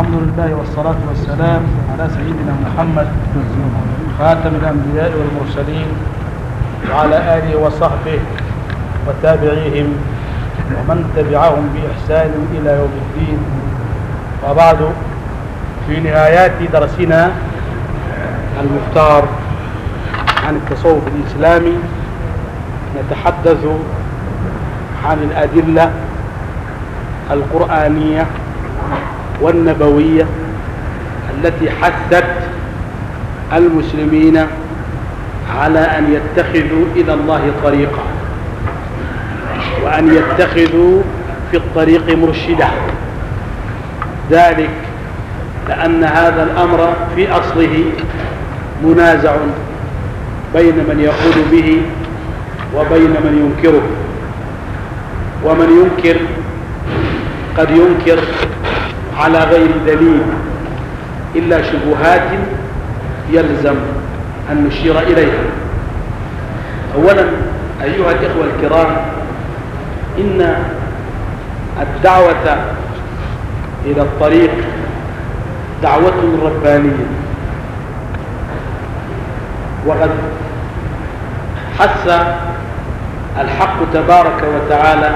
الحمد لله والصلاة والسلام على سيدنا محمد خاتم الأنبياء والمرسلين وعلى آله وصحبه وتابعيهم ومن تبعهم بإحسان إلى يوم الدين. وبعد في نهايات درسنا المختار عن التصوف الإسلامي نتحدث عن الأدلة القرآنية والنبوية التي حثت المسلمين على أن يتخذوا إلى الله طريقا وأن يتخذوا في الطريق مرشدا. ذلك لأن هذا الأمر في أصله منازع بين من يقول به وبين من ينكره. ومن ينكر قد ينكر على غير دليل إلا شبهات يلزم أن نشير إليها. أولا أيها الإخوة الكرام إن الدعوة إلى الطريق دعوة ربانية. وقد حث الحق تبارك وتعالى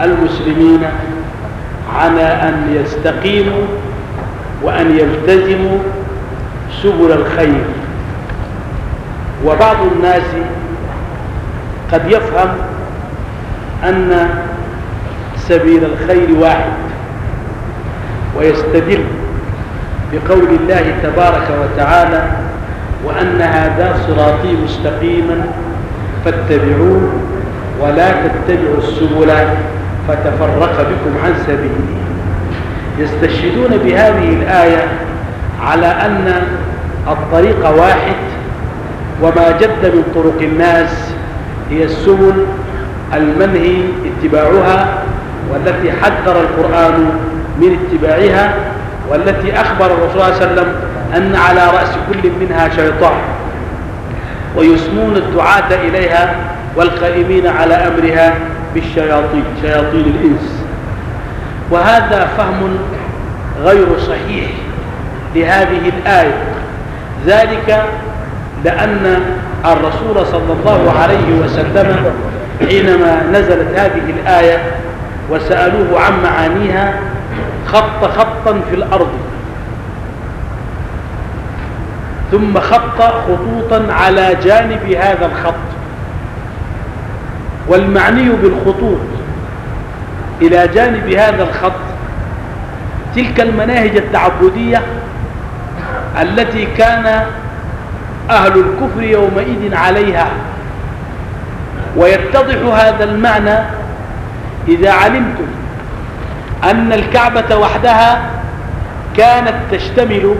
المسلمين على أن يستقيموا وأن يلتزموا سبل الخير. وبعض الناس قد يفهم أن سبيل الخير واحد ويستدل بقول الله تبارك وتعالى وأن هذا صراطي مستقيما فاتبعوه ولا تتبعوا السبل. فتفرق بكم عن سبيله. يستشهدون بهذه الآية على أن الطريق واحد وما جد من طرق الناس هي السبل المنهي اتباعها والتي حذر القرآن من اتباعها والتي أخبر الرسول صلى الله عليه وسلم أن على رأس كل منها شيطان. ويسمون الدعاة إليها والقائمين على أمرها. بالشياطين شياطين الإنس. وهذا فهم غير صحيح لهذه الآية. ذلك لأن الرسول صلى الله عليه وسلم حينما نزلت هذه الآية وسألوه عن معانيها خط خطا في الأرض. ثم خط خطوطا على جانب هذا الخط. والمعني بالخطوط إلى جانب هذا الخط تلك المناهج التعبدية التي كان أهل الكفر يومئذ عليها ويتضح هذا المعنى إذا علمتم أن الكعبة وحدها كانت تشتمل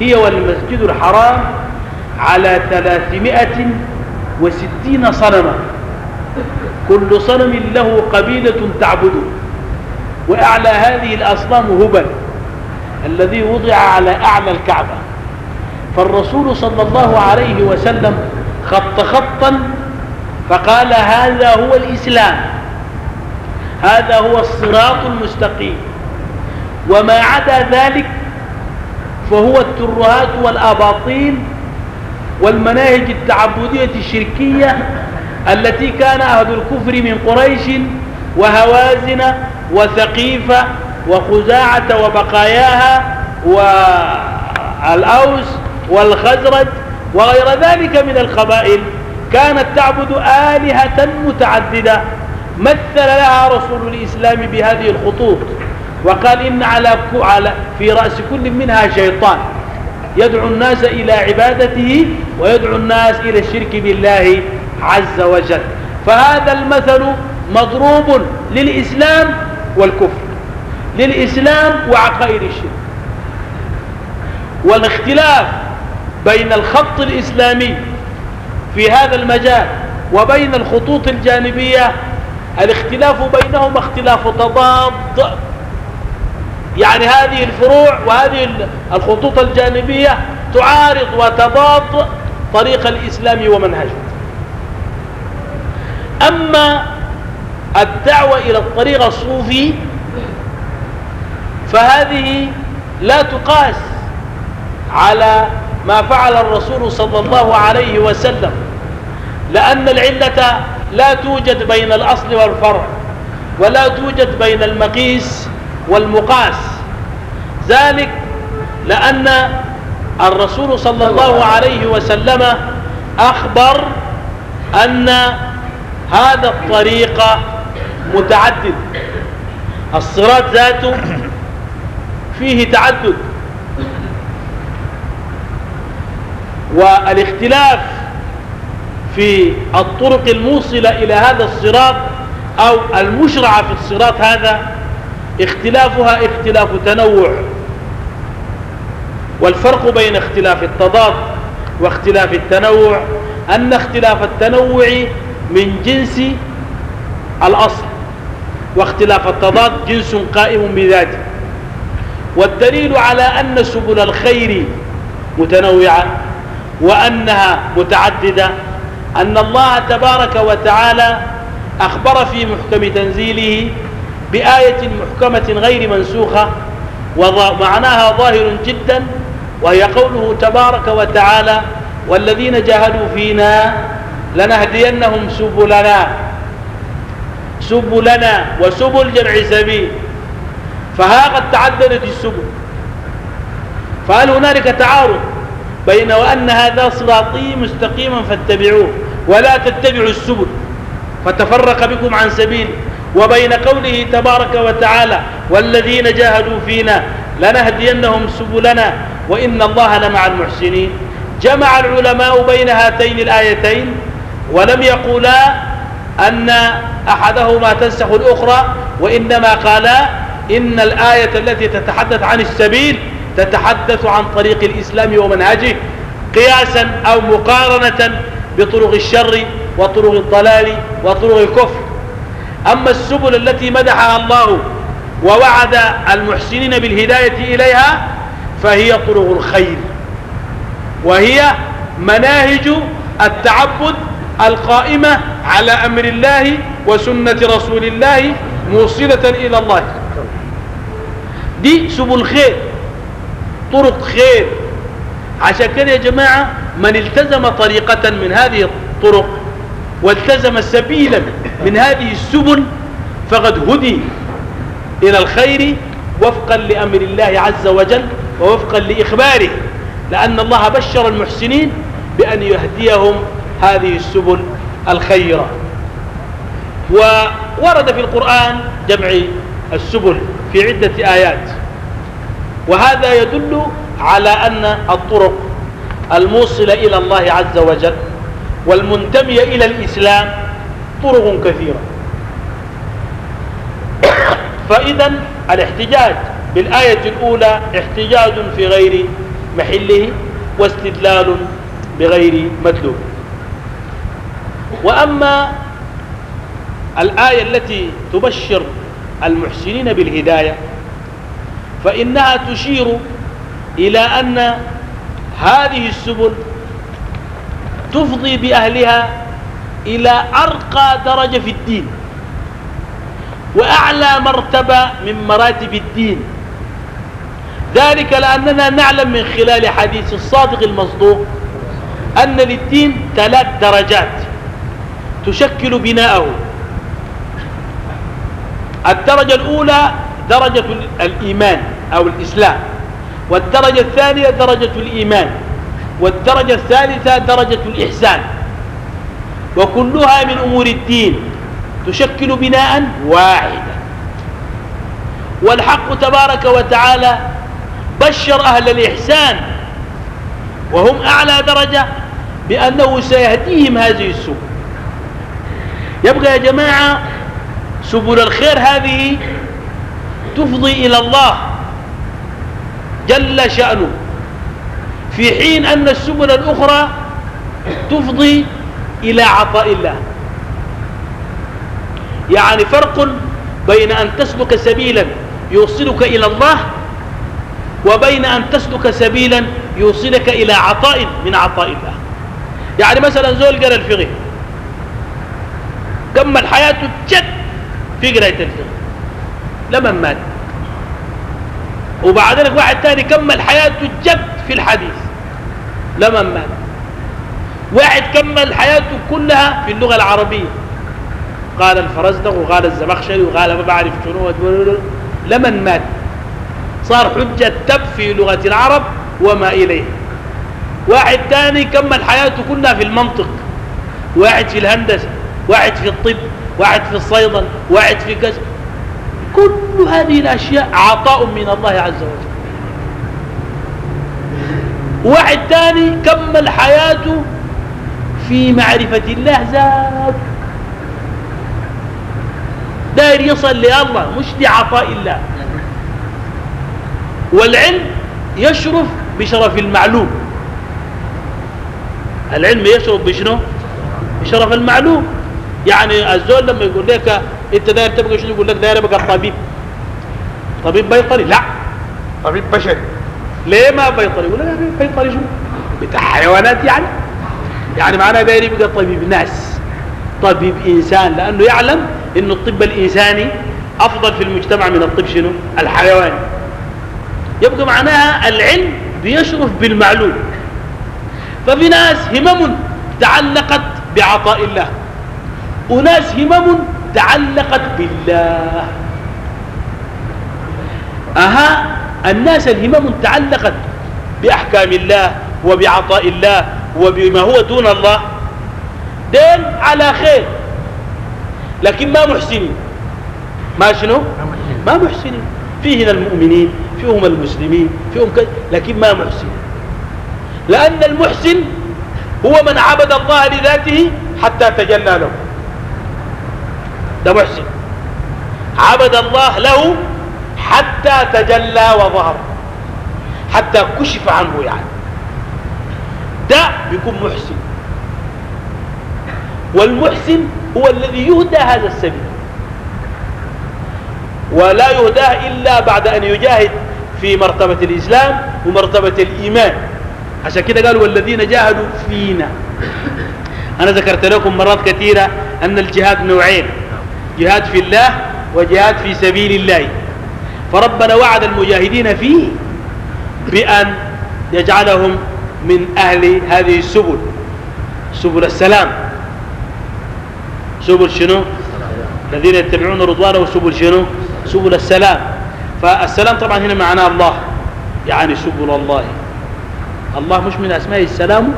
هي والمسجد الحرام على ثلاثمائة وستين صنما. كل صنم له قبيلة تعبده. وأعلى هذه الأصنام هبل الذي وضع على أعلى الكعبة. فالرسول صلى الله عليه وسلم خط خطا فقال هذا هو الإسلام هذا هو الصراط المستقيم. وما عدا ذلك فهو الترهات والأباطيل والمناهج التعبدية الشركية التي كان أهل الكفر من قريش وهوازن وثقيفة وخزاعة وبقاياها والأوس والخزرج وغير ذلك من القبائل كانت تعبد آلهة متعددة. مثل لها رسول الإسلام بهذه الخطوط وقال إن على على في رأس كل منها شيطان. يدعو الناس إلى عبادته ويدعو الناس إلى الشرك بالله. عز وجل. فهذا المثل مضروب للإسلام والكفر للإسلام وعقائد الشرك. والاختلاف بين الخط الإسلامي في هذا المجال وبين الخطوط الجانبية الاختلاف بينهما اختلاف تضاد. يعني هذه الفروع وهذه الخطوط الجانبية تعارض وتضاد طريق الإسلام ومنهجه. أما الدعوة إلى الطريق الصوفي فهذه لا تقاس على ما فعل الرسول صلى الله عليه وسلم لأن العلة لا توجد بين الأصل والفرع ولا توجد بين المقيس والمقاس. ذلك لأن الرسول صلى الله عليه وسلم أخبر أن هذا الطريق متعدد. الصراط ذاته فيه تعدد. والاختلاف في الطرق الموصلة إلى هذا الصراط أو المشرعة في الصراط هذا اختلافها اختلاف تنوع. والفرق بين اختلاف التضاد واختلاف التنوع أن اختلاف التنوع من جنس الأصل واختلاف التضاد جنس قائم بذاته. والدليل على أن سبل الخير متنوعة وأنها متعددة أن الله تبارك وتعالى أخبر في محكم تنزيله بآية محكمة غير منسوخة ومعناها ظاهر جدا وهي قوله تبارك وتعالى والذين جاهدوا فينا لنهدينهم سبلنا. سبلنا وسبل جمع سبيل. فها قد تعددت السبل. فهل هنالك تعارض بين وأن هذا صراطي مستقيما فاتبعوه ولا تتبعوا السبل؟ فتفرق بكم عن سبيل. وبين قوله تبارك وتعالى والذين جاهدوا فينا لنهدينهم سبلنا. وإن الله لمع المحسنين. جمع العلماء بين هاتين الآيتين. ولم يقولا أن أحدهما تنسخ الأخرى وإنما قالا إن الآية التي تتحدث عن السبيل تتحدث عن طريق الإسلام ومنهجه قياسا أو مقارنة بطرق الشر وطرق الضلال وطرق الكفر. أما السبل التي مدحها الله ووعد المحسنين بالهداية إليها فهي طرق الخير وهي مناهج التعبد القائمة على أمر الله وسنة رسول الله موصلة إلى الله. دي سبل خير طرق خير. عشان كده يا جماعة من التزم طريقة من هذه الطرق والتزم سبيلا من هذه السبل فقد هدي إلى الخير وفقا لأمر الله عز وجل ووفقا لإخباره. لأن الله بشر المحسنين بأن يهديهم هذه السبل الخيرة. وورد في القرآن جمع السبل في عدة آيات. وهذا يدل على أن الطرق الموصلة إلى الله عز وجل والمنتمية إلى الإسلام طرق كثيرة. فإذا الاحتجاج بالآية الأولى احتجاج في غير محله واستدلال بغير مدلول وأما الآية التي تبشر المحسنين بالهداية فإنها تشير إلى أن هذه السبل تفضي بأهلها إلى أرقى درجة في الدين وأعلى مرتبة من مراتب الدين. ذلك لأننا نعلم من خلال حديث الصادق المصدوق أن للدين ثلاث درجات. تشكل بناءه. الدرجة الأولى درجة الإيمان أو الإسلام والدرجة الثانية درجة الإيمان والدرجة الثالثة درجة الإحسان. وكلها من أمور الدين تشكل بناء واحدا. والحق تبارك وتعالى بشر أهل الإحسان وهم أعلى درجة بأنه سيهديهم هذه السبل. يبقى يا جماعة سبل الخير هذه تفضي إلى الله جل شأنه. في حين أن السبل الأخرى تفضي إلى عطاء الله. يعني فرق بين أن تسلك سبيلا يوصلك إلى الله وبين أن تسلك سبيلا يوصلك إلى عطاء من عطاء الله. يعني مثلا زول قرأ الفقه كمل حياته جد في قراية الفقه لمن مات؟ وبعد ذلك واحد ثاني كمل حياته جد في الحديث. لمن مات؟ واحد كمل حياته كلها في اللغة العربية. قال الفرزدق وقال الزمخشري وقال ما بعرف شنو. لمن مات؟ صار حجة تب في لغة العرب وما إليه. واحد ثاني كمل حياته كلها في المنطق. واحد في الهندسة. واحد في الطب واحد في الصيدل واحد في كذا. كل هذه الأشياء عطاء من الله عز وجل. واحد ثاني كمل حياته في معرفة الله ذات داير يصل لله مش لعطاء الله. والعلم يشرف بشرف المعلوم. العلم يشرف بشنو؟ بشرف المعلوم. يعني الزول لما يقول لك انت داير تبقى شنو يقول لك؟ داير ابقى طبيب. طبيب بيطري؟ لا. طبيب بشري. ليه ما بيطري؟ يقول لك بيطري شنو؟ بتاع حيوانات يعني. يعني معناه داير يبقى طبيب ناس. طبيب إنسان. لأنه يعلم إنه الطب الإنساني أفضل في المجتمع من الطب شنو؟ الحيواني. يبقى معناها العلم بيشرف بالمعلوم. ففي ناس همم تعلقت بعطاء الله. وناس همم تعلقت بالله. أها؟ الناس الهمم تعلقت بأحكام الله وبعطاء الله وبما هو دون الله. دين على خير. لكن ما محسنين ما شنو؟ ما محسنين فيهن المؤمنين فيهم المسلمين فيهم كذا لكن ما محسنين لأن المحسن هو من عبد الله لذاته حتى تجلى له. ده محسن. عبد الله له حتى تجلى وظهر حتى كشف عنه يعني. ده بيكون محسن. والمحسن هو الذي يهدى هذا السبيل. ولا يهداه إلا بعد أن يجاهد في مرتبة الإسلام ومرتبة الإيمان. عشان كده قالوا والذين جاهدوا فينا. أنا ذكرت لكم مرات كثيرة أن الجهاد نوعين. جهاد في الله وجهاد في سبيل الله. فربنا وعد المجاهدين فيه بأن يجعلهم من أهل هذه السبل. سبل السلام. سبل شنو؟ الذين يتبعون رضوانه سبل شنو؟ سبل السلام. فالسلام طبعا هنا معناه الله يعني سبل الله. الله مش من أسماء السلام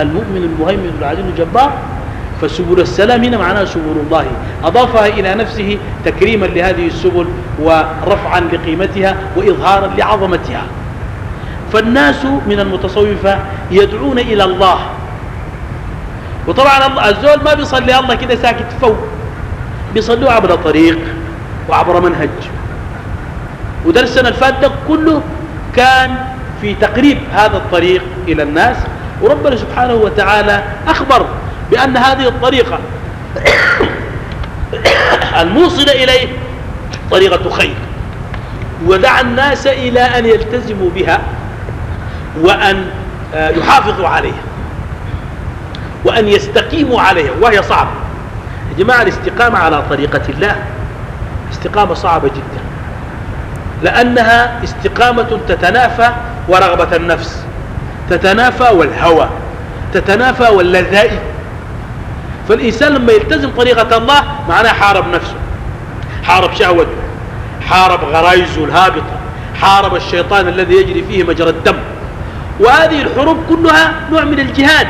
المؤمن المهيمن العزيز الجبار. فسبل السلام هنا معناها سبل الله. أضافها إلى نفسه تكريما لهذه السبل ورفعا لقيمتها وإظهارا لعظمتها. فالناس من المتصوفة يدعون إلى الله. وطبعا الزول ما بيصلي الله كده ساكت فوق. بيصلوا عبر طريق وعبر منهج. ودرسنا الفات كله كان في تقريب هذا الطريق إلى الناس. وربنا سبحانه وتعالى أخبر بأن هذه الطريقة الموصلة إليه طريقة خير. ودعا الناس إلى أن يلتزموا بها وأن آه، يحافظوا عليها وأن يستقيموا عليها وهي صعبة. يا جماعة الاستقامة على طريقة الله استقامة صعبة جدا لأنها استقامة تتنافى ورغبة النفس تتنافى والهوى تتنافى واللذائذ. فالإنسان لما يلتزم طريقة الله معناه حارب نفسه حارب شهوته حارب غرائزه الهابطة حارب الشيطان الذي يجري فيه مجرى الدم. وهذه الحروب كلها نوع من الجهاد.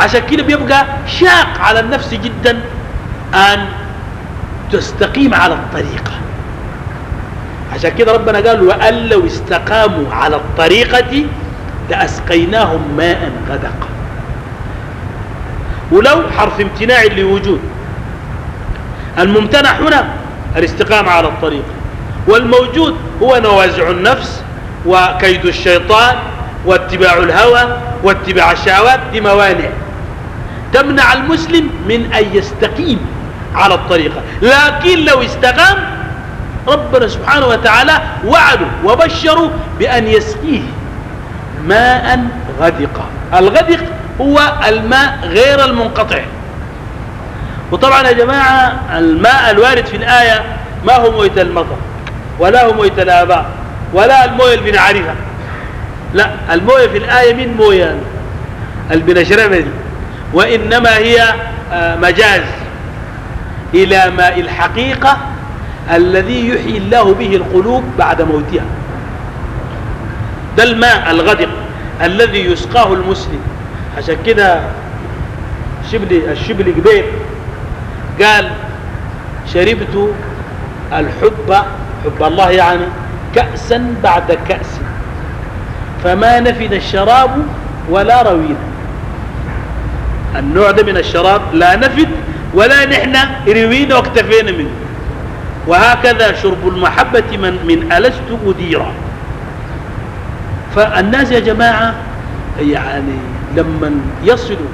عشان كده بيبقى شاق على النفس جدا أن تستقيم على الطريقة. عشان كده ربنا قال وأن لو استقاموا على الطريقة لأسقيناهم ماء غدقا. ولو حرف امتناع لوجود. الممتنع هنا الاستقامة على الطريق والموجود هو نوازع النفس وكيد الشيطان واتباع الهوى واتباع الشهوات دي موانع تمنع المسلم من أن يستقيم على الطريقة لكن لو استقام ربنا سبحانه وتعالى وعدوا وبشروا بأن يسقيه ماء غدقا. الغدق هو الماء غير المنقطع. وطبعا يا جماعة الماء الوارد في الآية ما هو مويت المطر ولا هو مويت الآباء ولا الموية اللي بنعرفها لا الموية في الآية من موية؟ اللي بنشربها وإنما هي آه، مجاز إلى ماء الحقيقة الذي يحيي الله به القلوب بعد موتها. ده الماء الغدق الذي يسقاه المسلم. عشان كده شبلي الشبلي قبيل قال شربت الحب حب الله يعني كأسا بعد كأس. فما نفد الشراب ولا روينا. النوع ده من الشراب لا نفد ولا نحن روينا واكتفينا منه. وهكذا شرب المحبة من, من ألست مديرا. فالناس يا جماعة يعني لما يصلوا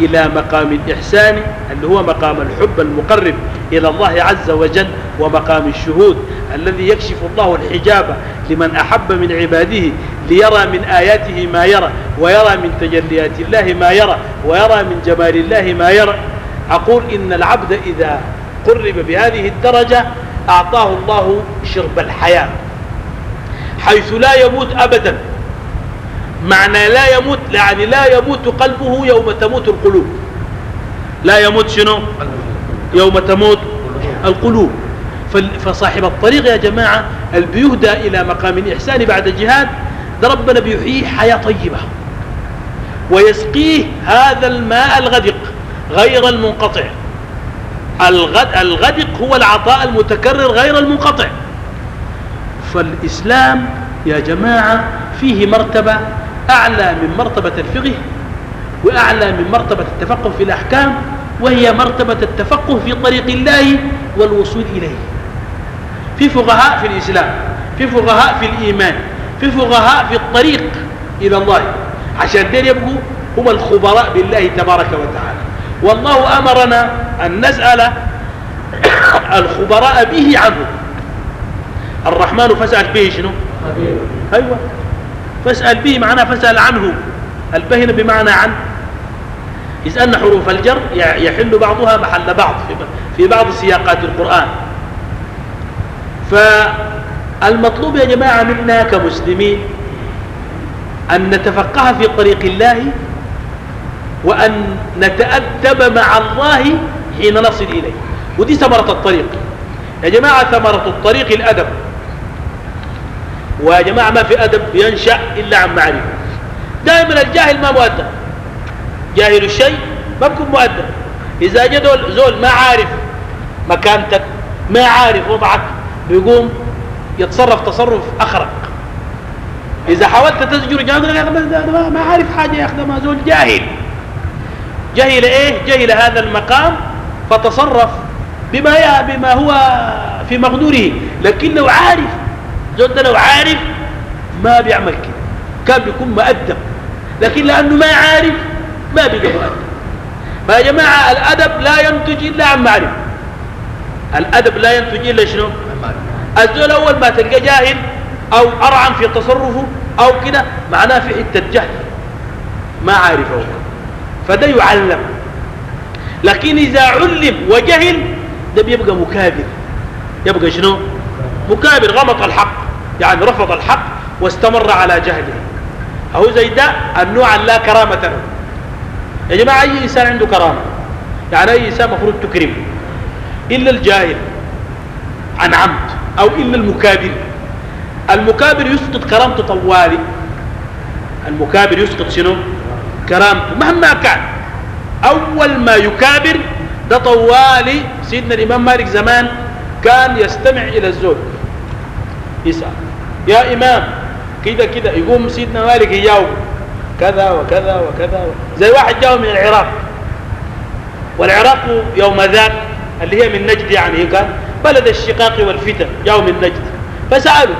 إلى مقام الإحسان اللي هو مقام الحب المقرب إلى الله عز وجل ومقام الشهود الذي يكشف الله الحجاب لمن أحب من عباده ليرى من آياته ما يرى ويرى من تجليات الله ما يرى ويرى من جمال الله ما يرى. أقول إن العبد إذا قرب بهذه الدرجة أعطاه الله شرب الحياة حيث لا يموت أبدا. معنى لا يموت يعني لا يموت قلبه يوم تموت القلوب. لا يموت شنو؟ يوم تموت القلوب. فصاحب الطريق يا جماعة اللي بيهدى إلى مقام الإحسان بعد الجهاد ده ربنا بيحييه حياة طيبة. ويسقيه هذا الماء الغدق غير المنقطع. الغد الغدق هو العطاء المتكرر غير المنقطع. فالإسلام يا جماعة فيه مرتبة أعلى من مرتبة الفقه وأعلى من مرتبة التفقه في الأحكام وهي مرتبة التفقه في طريق الله والوصول إليه. في فقهاء في الإسلام في فقهاء في الإيمان في فقهاء في الطريق إلى الله. عشان دين يبقوا هم الخبراء بالله تبارك وتعالى. والله أمرنا أن نسأل الخبراء به عنه. الرحمن فسأل به شنو؟ أيوة. فاسأل به معناه فاسأل عنه. البهن بمعنى عن؟ إذ أن حروف الجر يحل بعضها محل بعض في بعض سياقات القرآن. فالمطلوب يا جماعة منا كمسلمين أن نتفقه في طريق الله وأن نتأدب مع الله حين نصل إليه. ودي ثمرة الطريق. يا جماعة ثمرة الطريق الأدب. ويا جماعة ما في أدب ينشأ إلا عن معرفة. دائما الجاهل ما مؤدب. جاهل الشيء ما بكون مؤدب. إذا جاء زول ما عارف مكانتك ما عارف وضعك بيقوم يتصرف تصرف أخرق. إذا حاولت تزجر جاهل ما عارف حاجة يا ما زول جاهل. جهل إيه؟ جهل هذا المقام فتصرف بما بما هو في مقدوره. لكن لو عارف زول ده لو عارف ما بيعمل كده. كان بيكون مؤدب. لكن لأنه ما عارف ما بيبقى مؤدب. فيا جماعة الأدب لا ينتج إلا عن معرفة. الأدب لا ينتج إلا شنو؟ الزول أول ما تلقى جاهل أو أرعن في تصرفه أو كده معناه في حتة جهل. ما عارفه. فده يعلم. لكن إذا علم وجهل ده بيبقى مكابر. يبقى شنو؟ مكابر غمط الحق. يعني رفض الحق واستمر على جهله أهو زي ده النوع لا كرامة له. يا جماعة أي إنسان عنده كرامة؟ يعني أي إنسان مفروض تكرمه؟ إلا الجاهل عن عمد أو إلا المكابر. المكابر يسقط كرامته طوالي. المكابر يسقط شنو؟ كرامته. مهما كان أول ما يكابر ده طوالي. سيدنا الإمام مالك زمان كان يستمع إلى الزول. يسأل. يا إمام كده كده يقوم سيدنا مالك يجاوب. كذا وكذا وكذا زي واحد جاء من العراق. والعراق يوم ذاك اللي هي من نجد يعني كان بلد الشقاق والفتن جاءوا من نجد. فسألوا.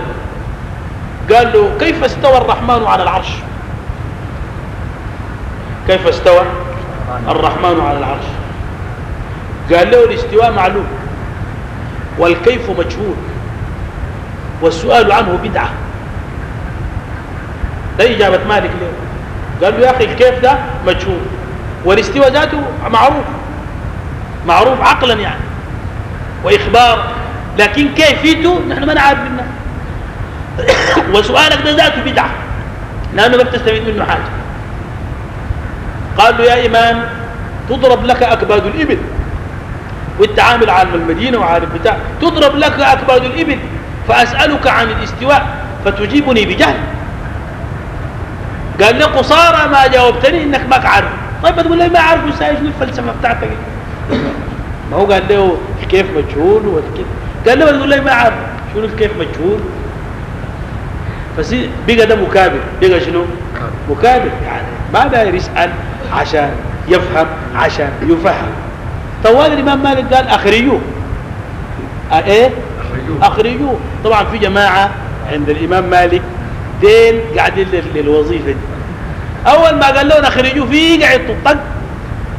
قال له كيف استوى الرحمن على العرش؟ كيف استوى الرحمن على العرش؟ قال له الاستواء معلوم والكيف مجهول. والسؤال عنه بدعة. ده إجابة مالك له قال له يا أخي الكيف ده مجهول. والاستواء ذاته معروف. معروف عقلا يعني. وإخبار. لكن كيفيته نحن ما نعرف منه. وسؤالك ده ذاته بدعة. لأنه ما بتستفيد منه حاجة. قال له يا إمام تضرب لك أكباد الإبل. وانت عامل عالم المدينة وعالم بتاع. تضرب لك أكباد الإبل. فأسألك عن الاستواء فتجيبني بجهل. قال لي قصارى ما جاوبتني إنك ما عارف طيب تقول لي ما عارف شنو الفلسفة بتاعتك. ما هو قال له الكيف مجهول والكيف قال له تقول لي ما عارف شنو الكيف مجهول؟ فسي بقى ده مكابر. بقى شنو؟ مكابر. يعني ما داير يسأل عشان يفهم عشان يفهم. طوال الإمام مالك قال اخريوه إيه؟ أخرجوه. طبعا في جماعة عند الإمام مالك دين قاعدين للوظيفة دي. أول ما قال لهم أخرجوه في قاعد طق.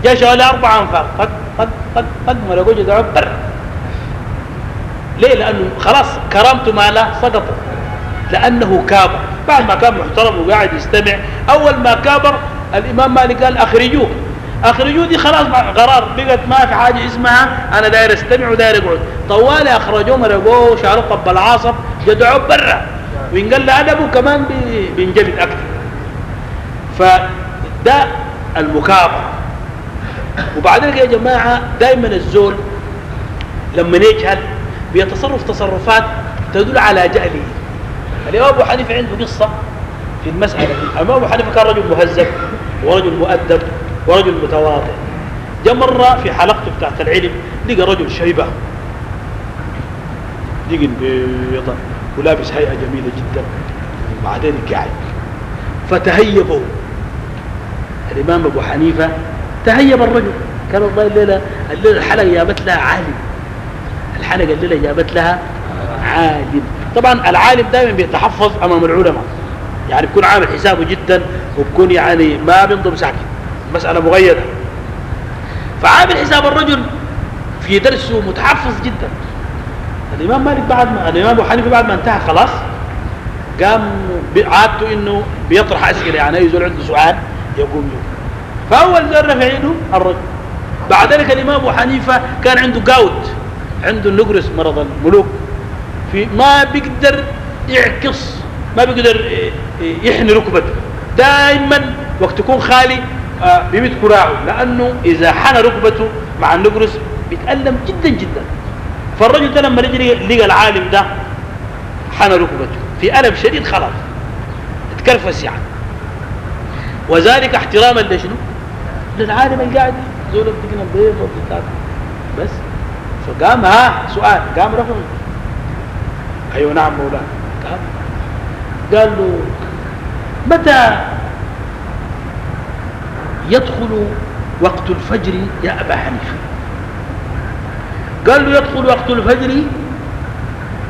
جاء شغله أربع انفاق طق طق طق طق. ما لقوش يدعوا برا ليه؟ لأنه خلاص كرامته ما له سقطت لأنه كابر. بعد ما كان محترم وقاعد يستمع أول ما كابر الإمام مالك قال أخرجوه. أخرجوه دي خلاص قرار. بقت ما في حاجة اسمها أنا داير أستمع وداير أقعد. طوالي اخرجوه مرقوه شعروه طب العاصف جدعوه برا. وإن قال ادبه كمان بينجلد أكثر فده المكابره وبعدين يا جماعة دائما الزول لما يجهل بيتصرف تصرفات تدل على جهله. الامام أبو حنيفة عنده قصة في المسألة دي. الامام أبو حنيفة كان رجل مهذب ورجل مؤدب ورجل متواضع. جاء مرة في حلقته بتاعت العلم لقى رجل شيبة لقى بيضا ولابس هيئة جميلة جدا. وبعدين قاعد. فتهيبوا. الإمام أبو حنيفة تهيب الرجل. كان الله الليلة الليلة الحلقة جابت لها عالم. الحلقة الليلة جابت لها عالم. طبعا العالم دائما بيتحفظ أمام العلماء. يعني بيكون عامل حسابه جدا وبكون يعني ما بينضم ساكت مسألة مغيرة. فعامل حساب الرجل في درسه متحفظ جدا. الإمام مالك بعد ما الإمام أبو حنيفة بعد ما انتهى خلاص قام عادته إنه بيطرح أسئلة يعني أي زول عنده سؤال يقوم له فأول زول رفع يده الرجل. بعد ذلك الإمام أبو حنيفة كان عنده قاوت عنده النقرس مرض الملوك. في ما بيقدر يعكس ما بيقدر يحني ركبته. دائما وقت يكون خالي آه بيمت كراعه. لأنه إذا حنى ركبته مع النقرس بيتألم جدا جدا. فالرجل ده لما رجع لقى العالم ده حنى ركبته. في ألم شديد خلاص. اتكرفس يعني. وذلك احتراما لشنو؟ للعالم القاعد. زول بدقنا البيض وبتاع بس. فقام ها سؤال. قام رفض. أيوه نعم مولانا. قال قال له متى يدخل وقت الفجر يا أبا حنيفة؟ قال له يدخل وقت الفجر.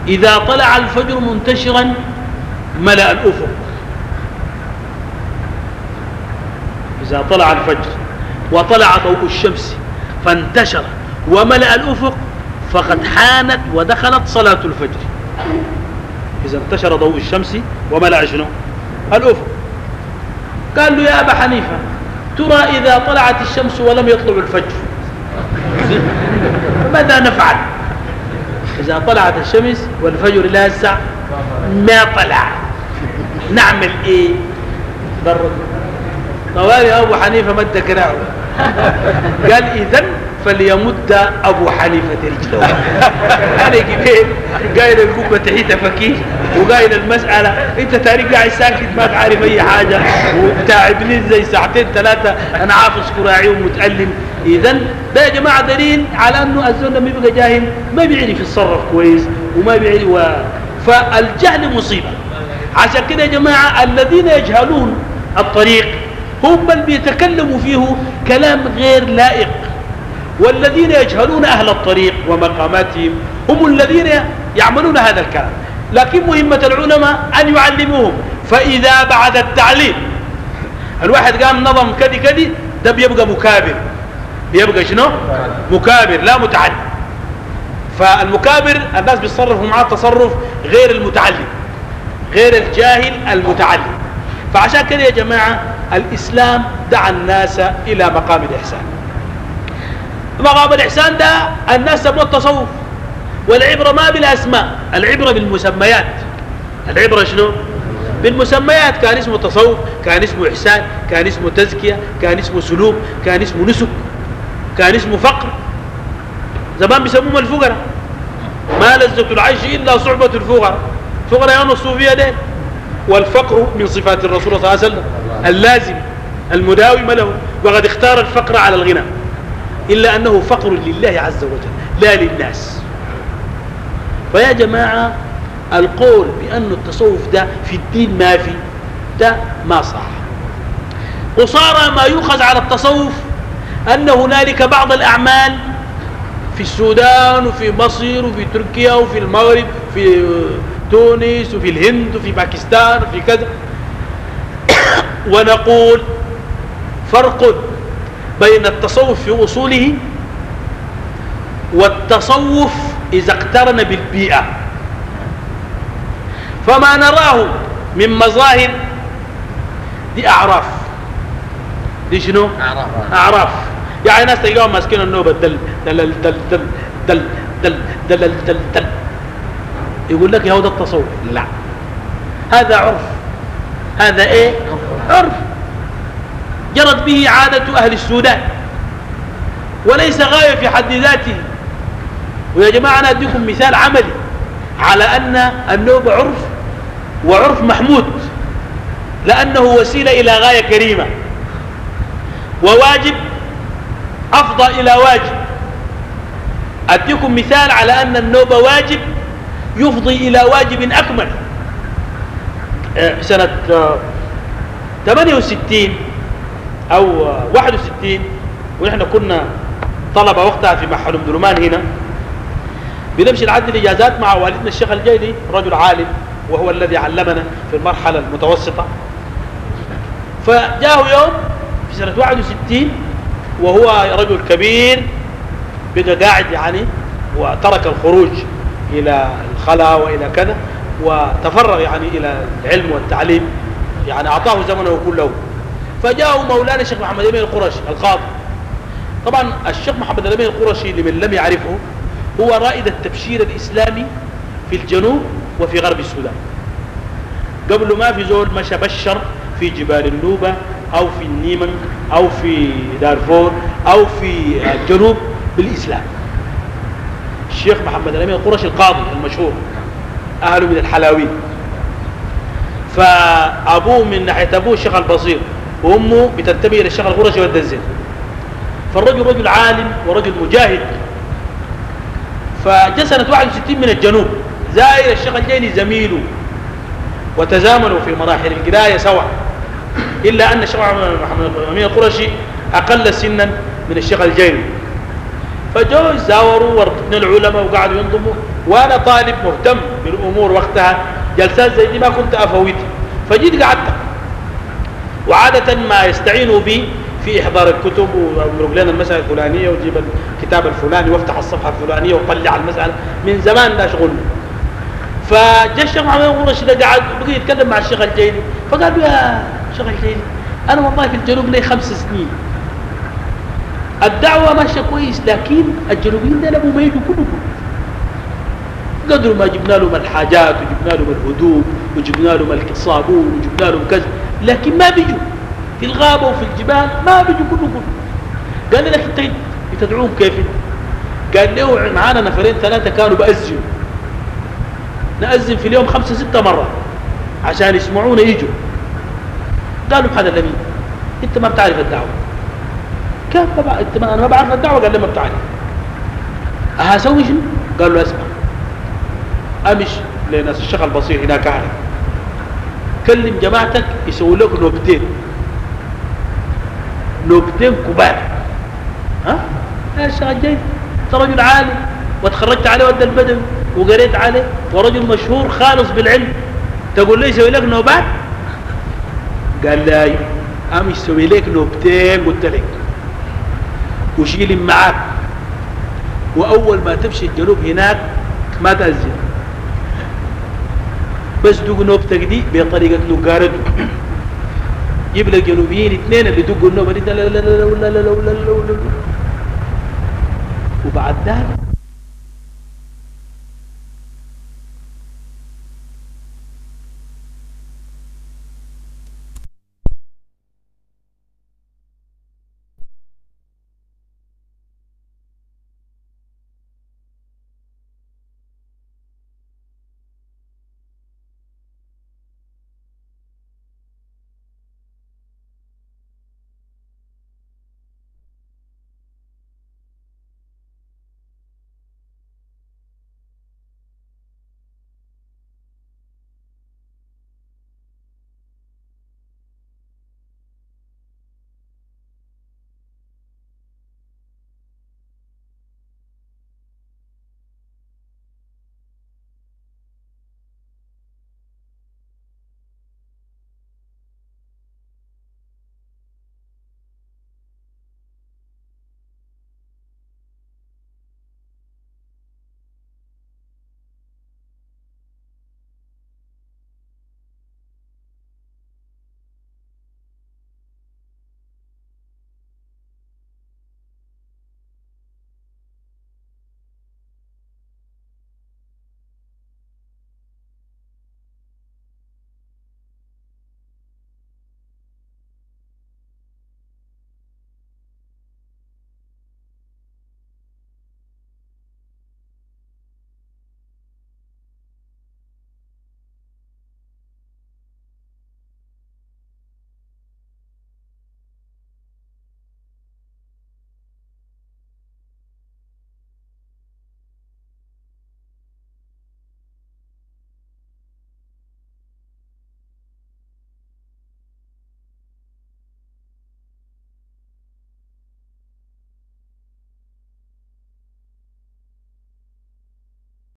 إذا طلع الفجر منتشرا ملأ الأفق. إذا طلع الفجر وطلع ضوء الشمس فانتشر وملأ الأفق فقد حانت ودخلت صلاة الفجر. إذا انتشر ضوء الشمس وملأ شنو؟ الأفق. قال له يا أبا حنيفة ترى إذا طلعت الشمس ولم يطلع الفجر. ماذا نفعل؟ إذا طلعت الشمس والفجر لا الساعة ما طلع. نعمل إيه؟ طوالي أبو حنيفة مد كراعه قال إذن فليمد أبو حنيفة رجله. أنا كبير قايل القبة تحيت فكيه وقايل المسألة أنت تاريخ قاعد ساكت ما تعرف أي حاجة. وبتاع زي ساعتين ثلاثة أنا عافظ كراعي ومتألم. إذن ده يا جماعة دليل على أنه الزول لما يبقى جاهل ما بيعرف يتصرف كويس وما بيعرف و... فالجهل مصيبة. عشان كده يا جماعة الذين يجهلون الطريق هم اللي بيتكلموا فيه كلام غير لائق. والذين يجهلون أهل الطريق ومقاماتهم هم الذين يعملون هذا الكلام. لكن مهمة العلماء أن يعلموهم. فإذا بعد التعليم الواحد قام نظم كدي كدي ده بيبقى مكابر. بيبقى شنو؟ مكابر لا متعلم. فالمكابر الناس بيتصرفوا معاه تصرف غير المتعلم غير الجاهل المتعلم. فعشان كده يا جماعة الإسلام دعا الناس إلى مقام الإحسان. مقام الإحسان ده الناس تبغى التصوف والعبرة ما بالأسماء العبرة بالمسميات. العبرة شنو؟ بالمسميات. كان اسمه تصوف كان اسمه إحسان كان اسمه تزكية كان اسمه سلوك كان اسمه نسك. كان اسمه فقر. زمان بيسموهم الفقراء. ما لذة العيش إلا صعبة الفقراء. فقراء يعني الصوفية دين. والفقر من صفات الرسول صلى الله عليه وسلم. اللازم المداوم له. وقد اختار الفقر على الغنى. إلا أنه فقر لله عز وجل لا للناس. فيا جماعة القول بأن التصوف ده في الدين ما في ده ما صح. وصار ما يؤخذ على التصوف أن هنالك بعض الأعمال في السودان وفي مصر وفي تركيا وفي المغرب في تونس وفي الهند وفي باكستان وفي كذا. ونقول فرق بين التصوف في أصوله والتصوف إذا اقترن بالبيئة. فما نراه من مظاهر دي أعراف دي شنو أعراف أعراف يعني ناس تلقاهم ماسكين النوبة دل دل دل دل دل دل دل دل دل يقول لك يا ده التصوف لا هذا عرف هذا إيه عرف جرت به عادة أهل السودان وليس غاية في حد ذاته ويا جماعة أنا أديكم مثال عملي على أن النوبة عرف وعرف محمود لأنه وسيلة إلى غاية كريمة وواجب أفضى إلى واجب. أديكم مثال على أن النوبة واجب يفضي إلى واجب أكمل. آه، سنة 68 آه، أو 61 ونحن كنا طلبة وقتها في محل درمان هنا. بنمشي نعدي الإجازات مع والدنا الشيخ الجيلي رجل عالم وهو الذي علمنا في المرحلة المتوسطة. فجاءه يوم في سنة 61 وهو رجل كبير بقى قاعد يعني وترك الخروج إلى الخلا وإلى كذا وتفرغ يعني إلى العلم والتعليم يعني أعطاه زمنه كله. فجاءه مولانا الشيخ محمد أمين القرشي القاضي. طبعا الشيخ محمد الأمين القرشي لمن لم يعرفه هو رائد التبشير الإسلامي في الجنوب وفي غرب السودان. قبل ما في زول مشى بشر في جبال النوبة أو في النيمن أو في دارفور أو في الجنوب بالإسلام. الشيخ محمد الأمين القرشي القاضي المشهور أهله من الحلاوين. فأبوه من ناحية أبوه الشيخ البصير وأمه بتنتمي إلى الشيخ القرشي والدزين فالرجل رجل عالم ورجل مجاهد. فجاء سنة 61 من الجنوب. زائر الشيخ الجيني زميله. وتزامنوا في مراحل القراية سوا. إلا أن الشيخ محمد أمين القرشي أقل سنا من الشيخ الجيني فجوا زاوروا ورطبنا العلماء وقعدوا ينضموا. وأنا طالب مهتم بالأمور وقتها. جلسات زي دي ما كنت أفوت. فجيت قعدت. وعادة ما يستعينوا بي في إحضار الكتب ويمرق لنا المسألة الفلانية وتجيب الكتاب الفلاني وأفتح الصفحة الفلانية وطلع المسألة. من زمان ده شغل. فجاء الشيخ محمد القرشي ده قعد بقي يتكلم مع الشيخ الجيلي. فقال له يا شيخ الجيلي أنا والله في الجنوب لي خمس سنين. الدعوة ماشية كويس لكن الجنوبيين ده أبو ما يجوا كلهم. قدروا ما جبنا لهم الحاجات وجبنا لهم الهدوء وجبنا لهم الصابون وجبنا لهم كذا. لكن ما بيجوا. في الغابة وفي الجبال ما بيجوا كلهم. قال لي لك انت بتدعوهم كيف؟ قال له معانا نفرين ثلاثة كانوا بأذنوا نأذن في اليوم خمسة ستة مرة عشان يسمعونا يجوا. قالوا هذا النبي أنت ما بتعرف الدعوة. كيف ما أنت ما؟ أنا ما بعرف الدعوة. قال لي ما بتعرف. هسوي شنو؟ قال له أسمع. أمش لناس الشيخ البصير هناك أعرف. كلم جماعتك يسوي لك نوبتين نوبتين كبار. ها؟ يا شيخ جاي أنت رجل عالم وتخرجت عليه ود البدوي وقريت عليه ورجل مشهور خالص بالعلم تقول لي يسوي لك نوبات قال لي أيوه قام يسوي لك نوبتين قلت لك وشيل معاك واول ما تمشي الجنوب هناك ما تأذن بس دوق نوبتك دي بطريقة لقارد يبقى الجنوبيين اثنين اللي دقوا النوبة دي لا لا لا لا لا لا لا لا وبعد ذلك